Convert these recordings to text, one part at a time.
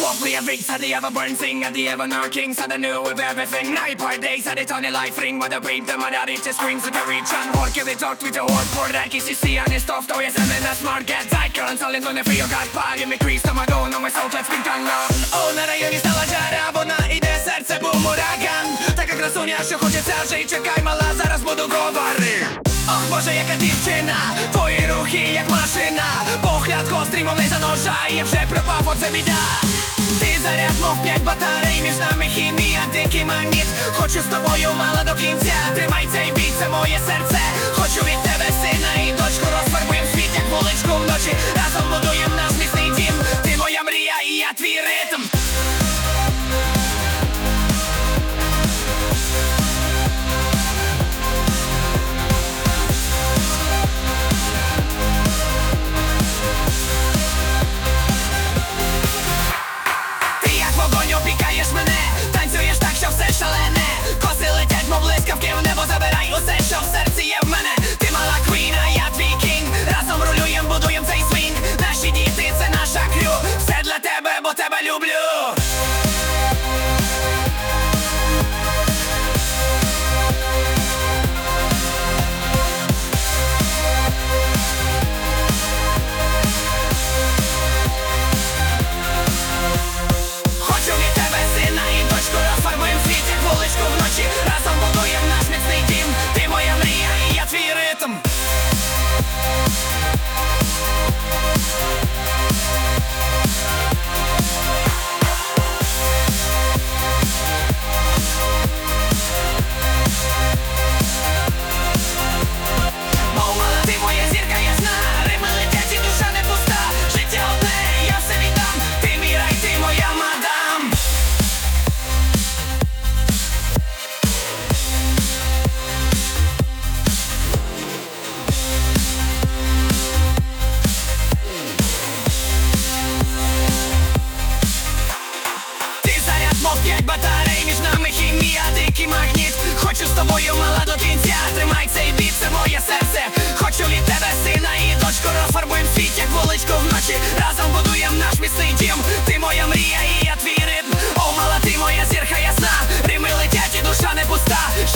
What we have reached, had they ever burned sing Had they ever known kings, had they knew of everything Night by days, had they done a life ring But they beat them, had it just screams Like a reach and work, yeah, they talked with the word For that, kiss you see, and it's tough Though yes, I'm in that smart get tight Girl, and solid, when they feel got pal Give me crease, to my go, no my soul, let's be done now О, на районі стала жара, вона іде, серце бум ураган Така красуня, що хочеться жить Чекай, мала, зараз буду говорити Ох, Боже, яка дівчина, твої рухи, як машина! Погляд гострий, мов не за ножа, я вже пропав, оце біда! Ти заряд, мов п'ять батарей, між нами хімія, дикий магніт. Хочу з тобою мало до кінця, тримай цей бій, це моє серце. Хочу від тебе сина і дочку розфарбуєм світ, як вуличку вночі. Разом мене, танцюєш так, що все шалене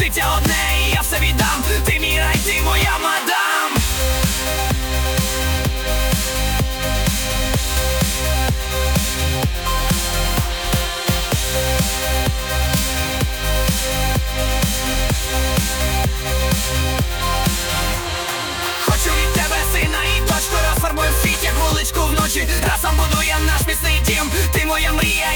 Життя одне і я все віддам, ти мій рай, ти моя мадам. Хочу від тебе сина і дочку. Розфарбуєм світ, як вуличку вночі. Разом будуєм наш міцний дім, ти моя мрія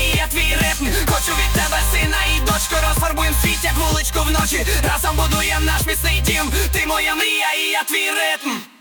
вуличку вночі Разом будуєм наш міцний дім, ти моя мрія і я твій ритм